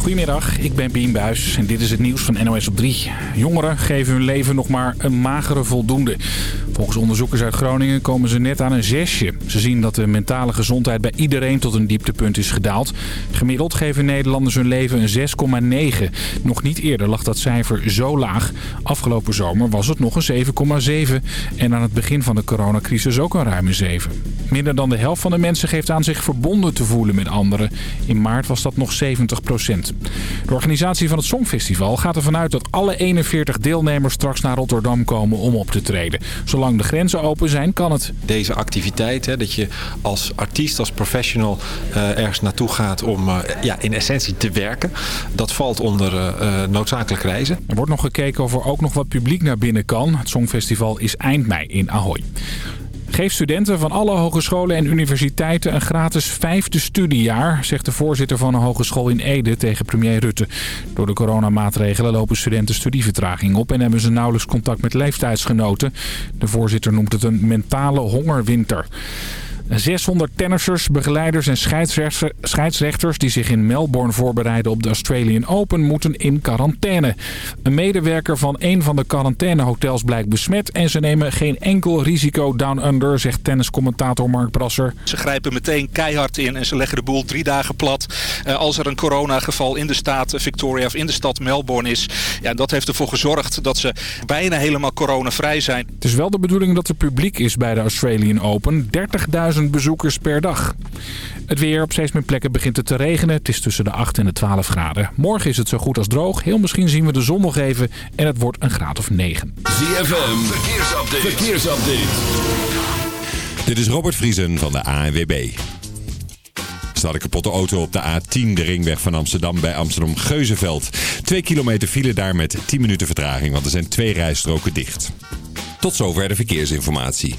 Goedemiddag, ik ben Bien Buis en dit is het nieuws van NOS op 3. Jongeren geven hun leven nog maar een magere voldoende. Volgens onderzoekers uit Groningen komen ze net aan een zesje. Ze zien dat de mentale gezondheid bij iedereen tot een dieptepunt is gedaald. Gemiddeld geven Nederlanders hun leven een 6,9. Nog niet eerder lag dat cijfer zo laag. Afgelopen zomer was het nog een 7,7. En aan het begin van de coronacrisis ook een ruime 7. Minder dan de helft van de mensen geeft aan zich verbonden te voelen met anderen. In maart was dat nog 70 procent. De organisatie van het Songfestival gaat ervan uit dat alle 41 deelnemers straks naar Rotterdam komen om op te treden. Zolang de grenzen open zijn, kan het. Deze activiteit, hè, dat je als artiest, als professional uh, ergens naartoe gaat om uh, ja, in essentie te werken, dat valt onder uh, noodzakelijk reizen. Er wordt nog gekeken of er ook nog wat publiek naar binnen kan. Het Songfestival is eind mei in Ahoy. Geef studenten van alle hogescholen en universiteiten een gratis vijfde studiejaar, zegt de voorzitter van een hogeschool in Ede tegen premier Rutte. Door de coronamaatregelen lopen studenten studievertraging op en hebben ze nauwelijks contact met leeftijdsgenoten. De voorzitter noemt het een mentale hongerwinter. 600 tennissers, begeleiders en scheidsrechters die zich in Melbourne voorbereiden op de Australian Open moeten in quarantaine. Een medewerker van een van de quarantainehotels blijkt besmet en ze nemen geen enkel risico down under, zegt tenniscommentator Mark Brasser. Ze grijpen meteen keihard in en ze leggen de boel drie dagen plat. Uh, als er een coronageval in de staat Victoria of in de stad Melbourne is. Ja, dat heeft ervoor gezorgd dat ze bijna helemaal coronavrij zijn. Het is wel de bedoeling dat er publiek is bij de Australian Open. 30.000 bezoekers per dag. Het weer op steeds meer plekken begint het te regenen. Het is tussen de 8 en de 12 graden. Morgen is het zo goed als droog. Heel misschien zien we de zon nog even en het wordt een graad of 9. ZFM, verkeersupdate. verkeersupdate. Dit is Robert Vriesen van de ANWB. Er staat een kapotte auto op de A10, de ringweg van Amsterdam bij Amsterdam-Geuzenveld. Twee kilometer file daar met 10 minuten vertraging, want er zijn twee rijstroken dicht. Tot zover de verkeersinformatie.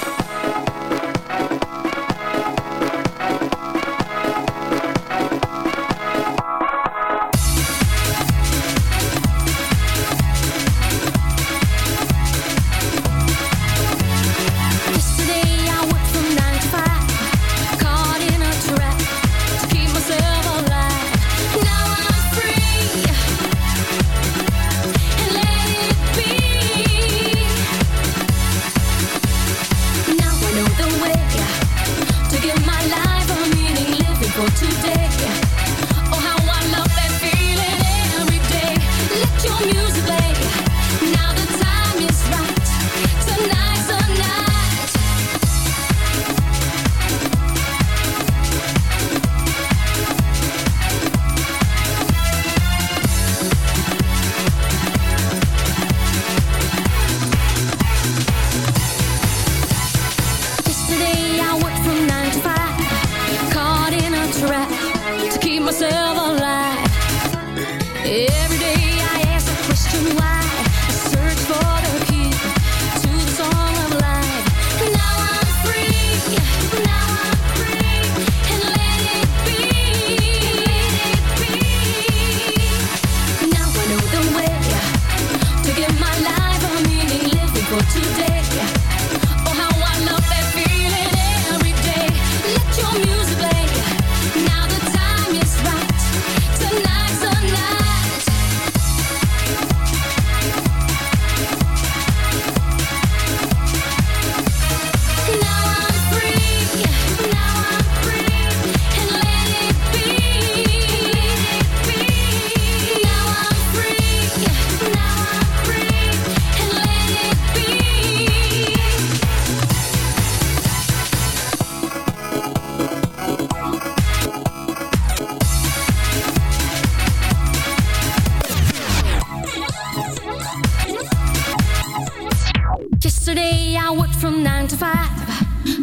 from nine to five,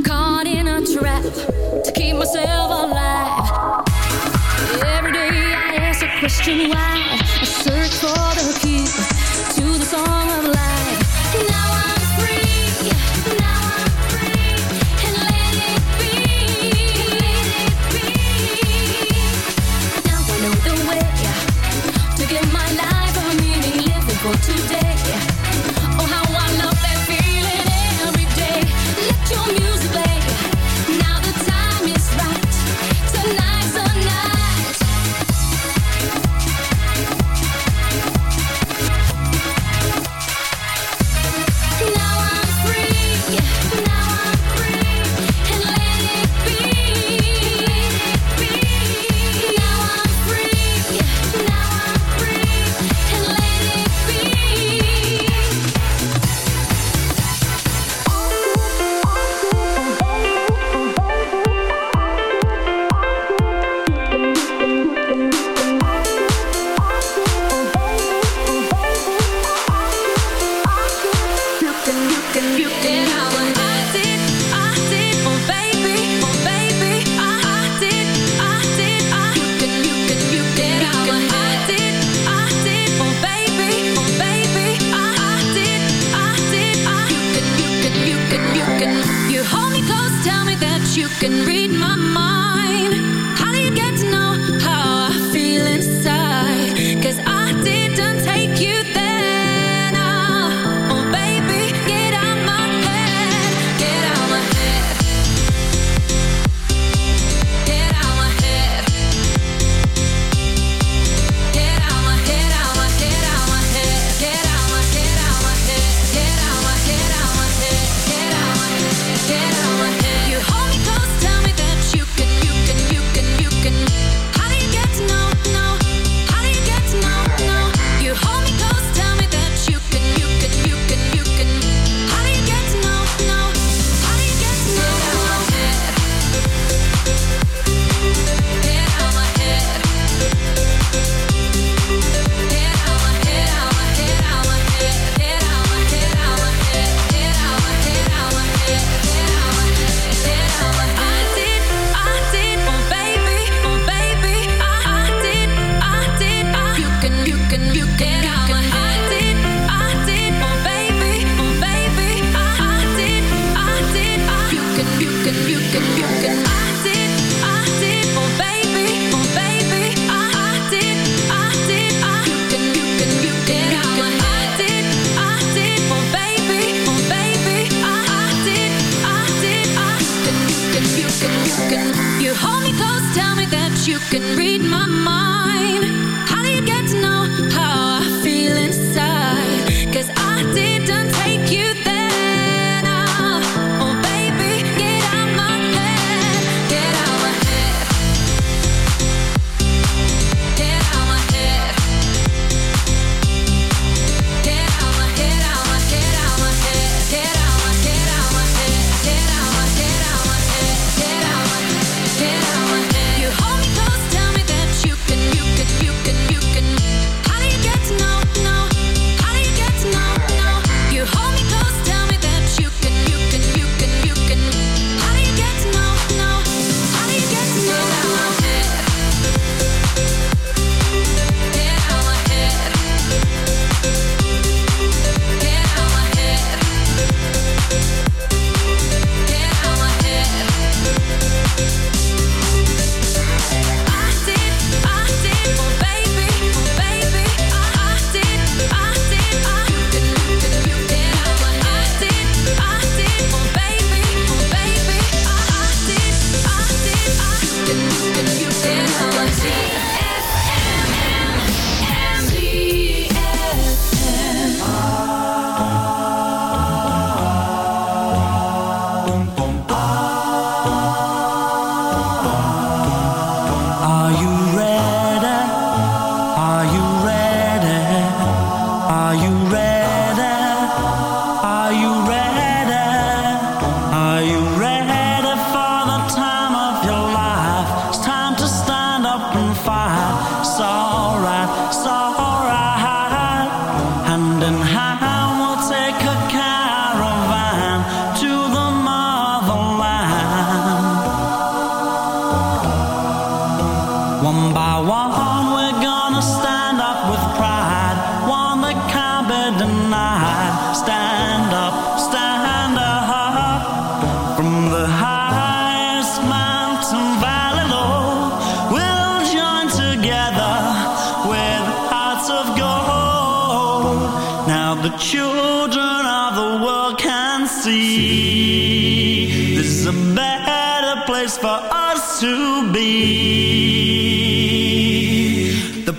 caught in a trap to keep myself alive. Every day I ask a question why.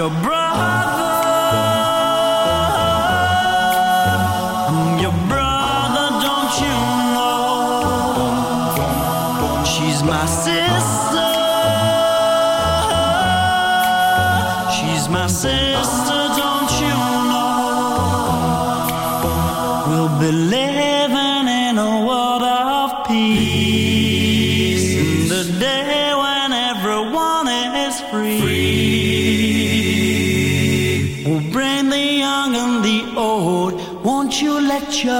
your brother.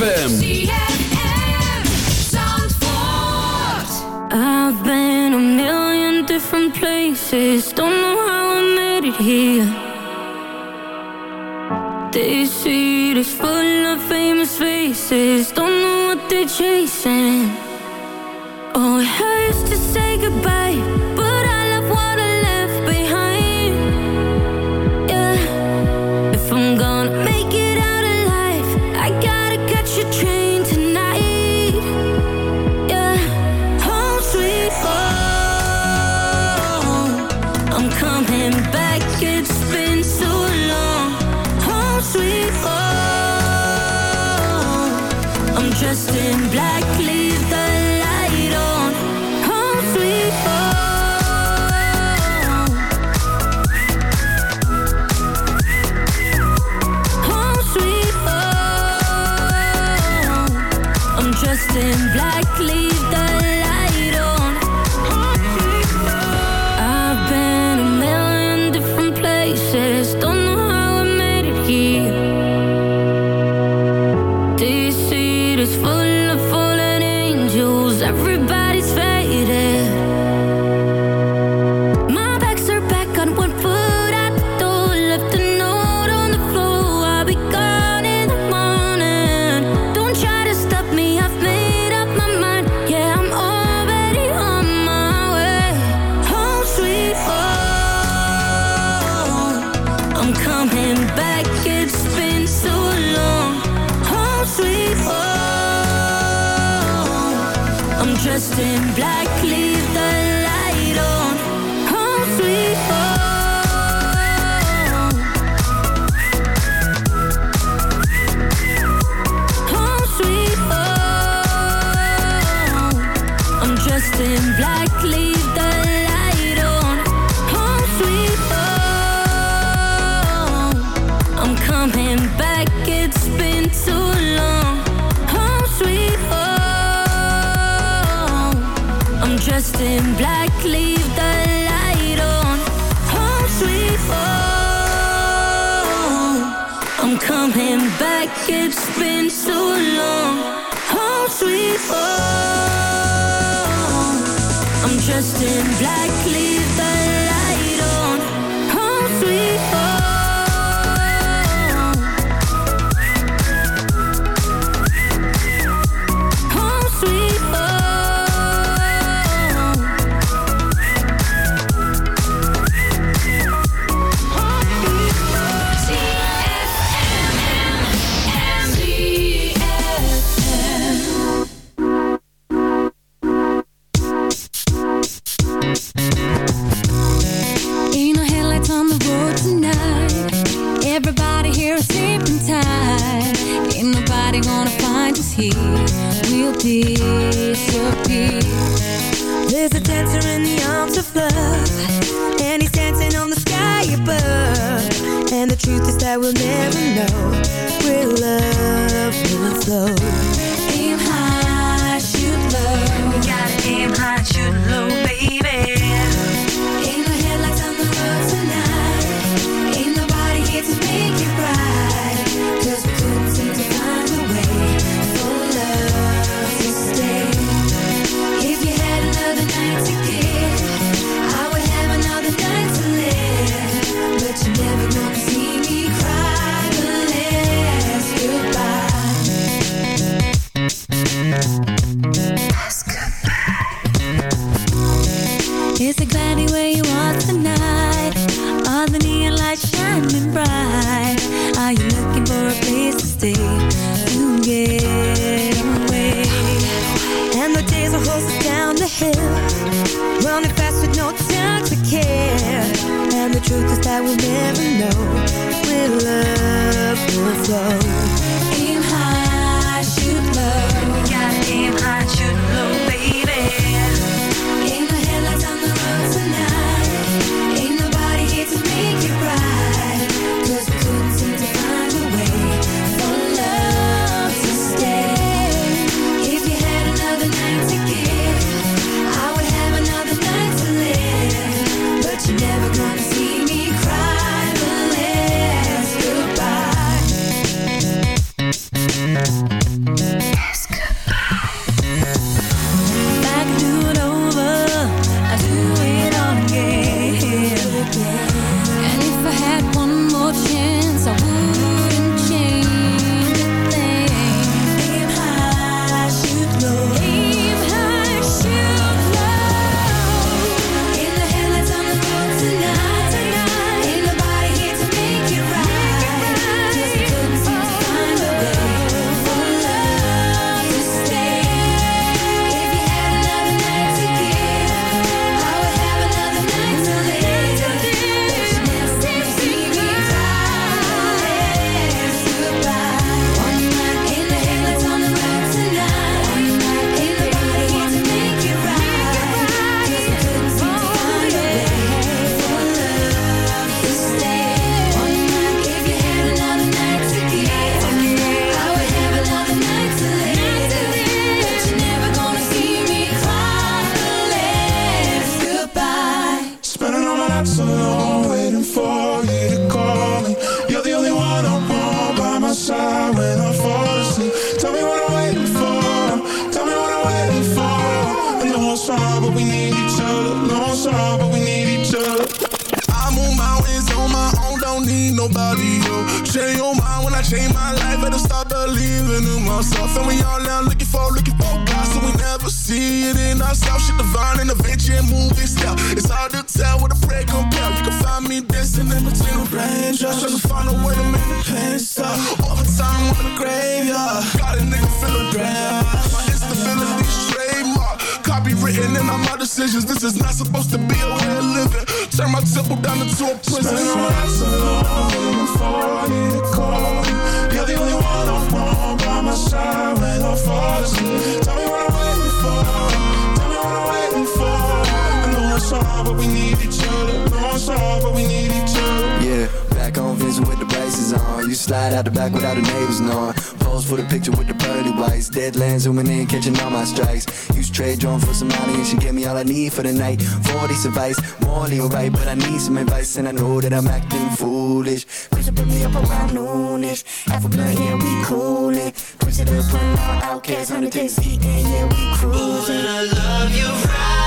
ZFM. I've been a million different places. Don't know how I made it here. This street is full of famous faces. Don't know what they chase. for the night. 40's advice, morally alright, but I need some advice and I know that I'm acting foolish. Push up me up around noonish. Half a blunt, yeah, we coolin'. Push it up on our outcasts, 100 days, yeah, we cruising. Ooh, I love you right.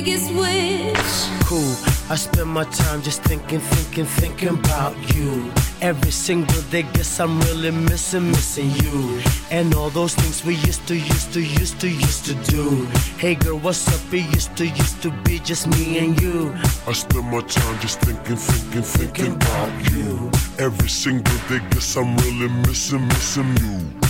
biggest wish. Cool, I spend my time just thinking, thinking, thinking about you. Every single day, guess I'm really missing, missing you. And all those things we used to, used to, used to, used to do. Hey girl, what's up? It used to, used to be just me and you. I spend my time just thinking, thinking, thinking about you. Every single day, guess I'm really missing, missing you.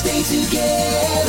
stay together.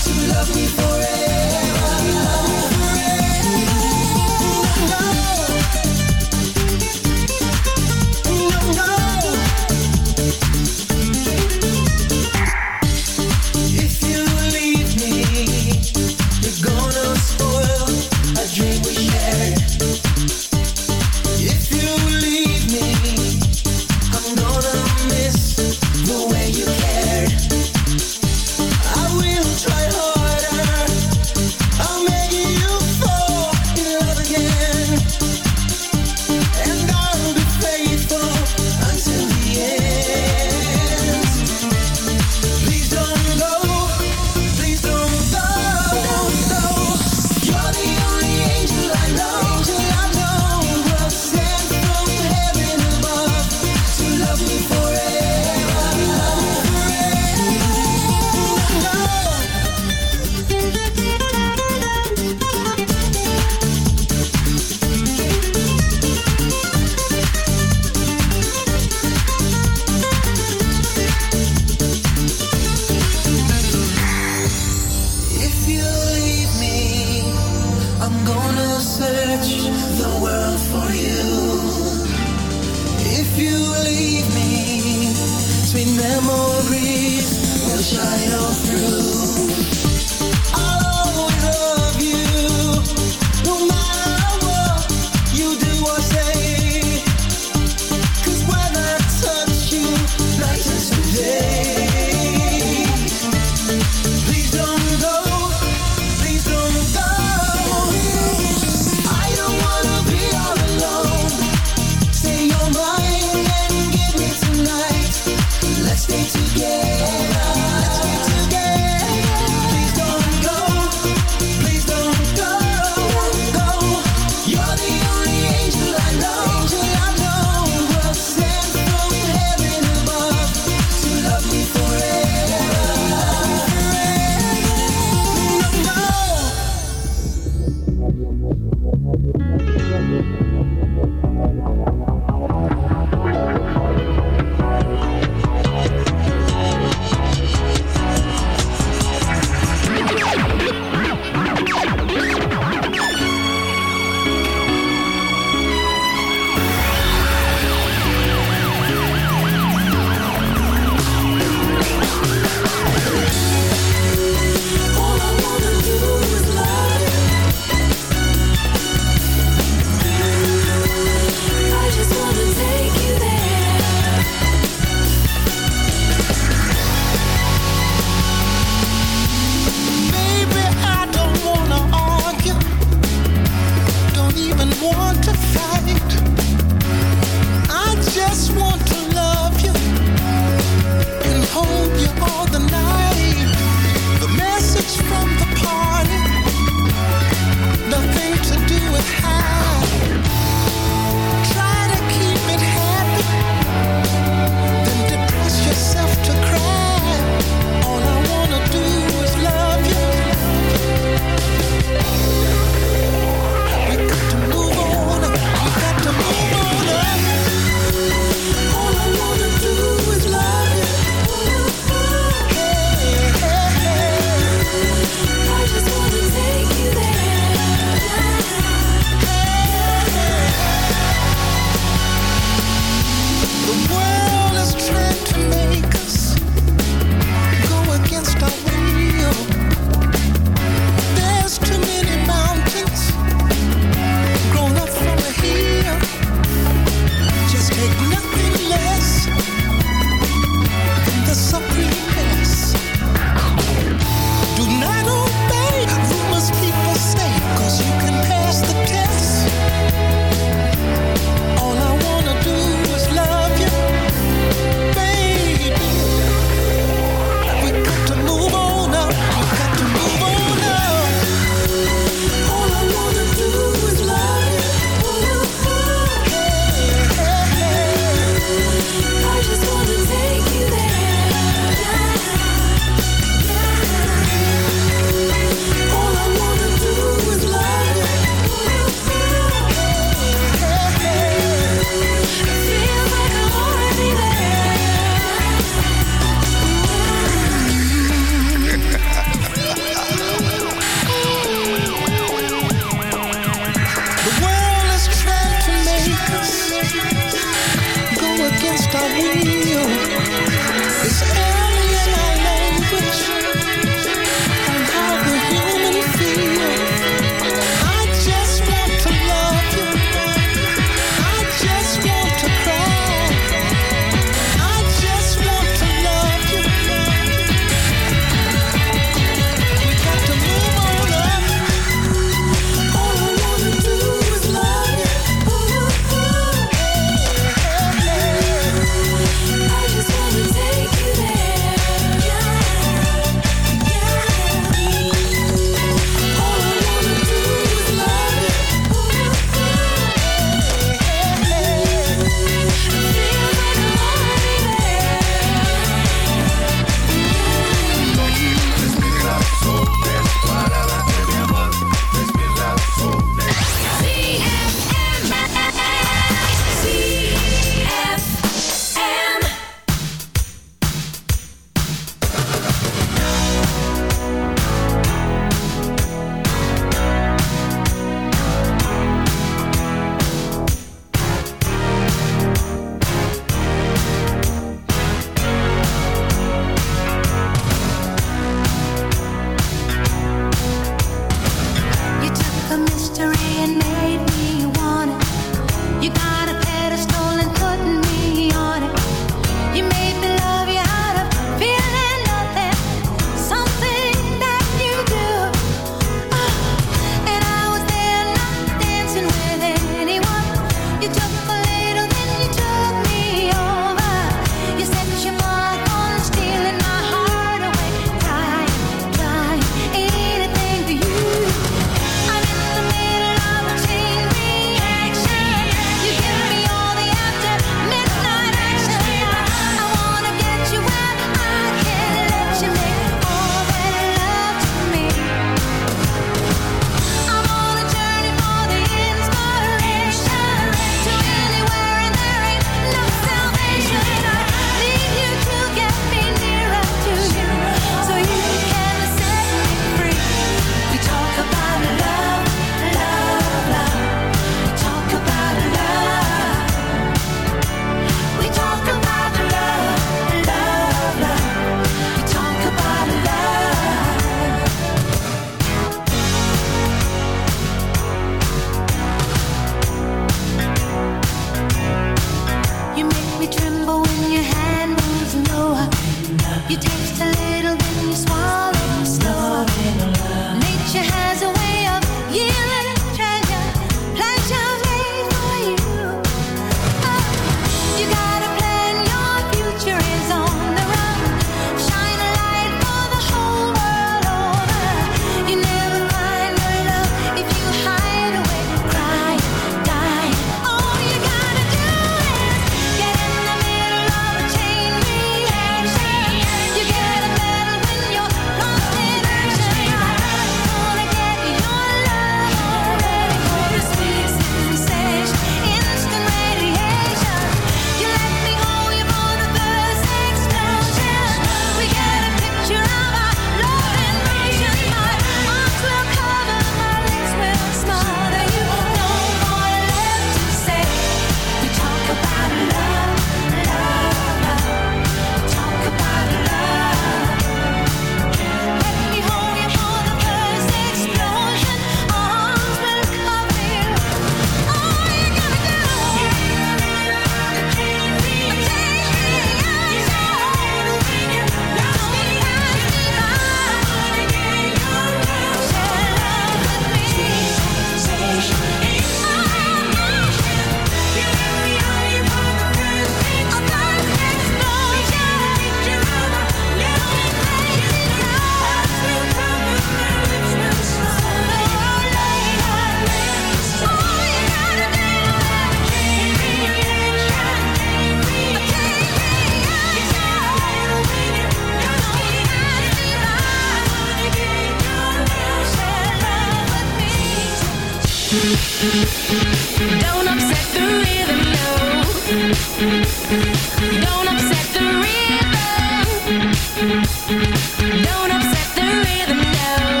don't upset the rhythm now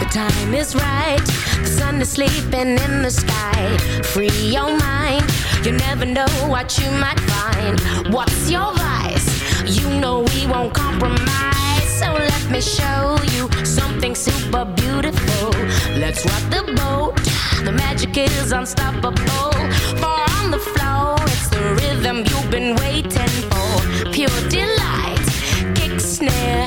the time is right cause i'm a sleeping in the sky. Free your mind. You never know what you might find. What's your vice? You know we won't compromise. So let me show you something super beautiful. Let's rock the boat. The magic is unstoppable. Four on the floor rhythm you've been waiting for. Pure delight, kick, snare,